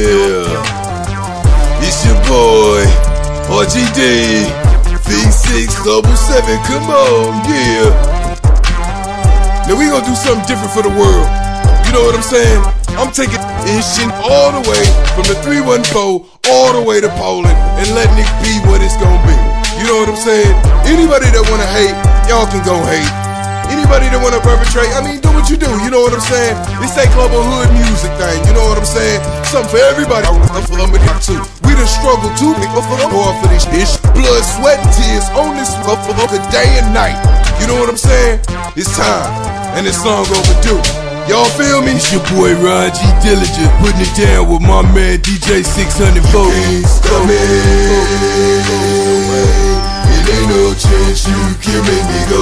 Yeah. It's your boy, RGD. V6 Global 7. Come on, yeah. Now we gonna do something different for the world. You know what I'm saying? I'm taking this all the way from the 314 all the way to Poland and letting it be what it's gonna be. You know what I'm saying? Anybody that wanna hate, y'all can go hate. Anybody that wanna perpetrate, I mean, do what you do. You know what I'm saying? This ain't global hood music thing. You know what I'm saying? Something for everybody. I'm for them too. We done struggle too, nigga, for them for this bitch. Blood, sweat, and tears on this motherfucker day and night. You know what I'm saying? It's time, and this song overdue. Y'all feel me? It's your boy Ron G. Diligent putting it down with my man DJ 600 Can't stop me. It ain't no chance you can make me go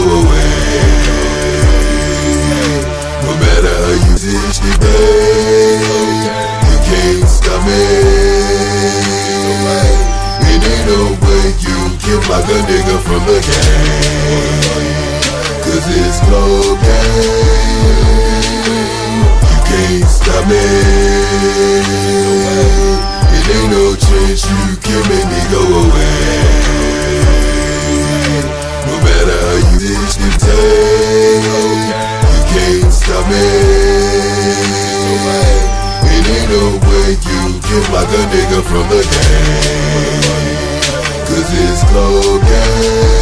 nigga from the game. Cause it's. You can't stop me. It ain't no chance you can make me go away. No matter how you ditch the you can't stop me. It ain't no way you can block a nigga from the game. Cause it's cocaine.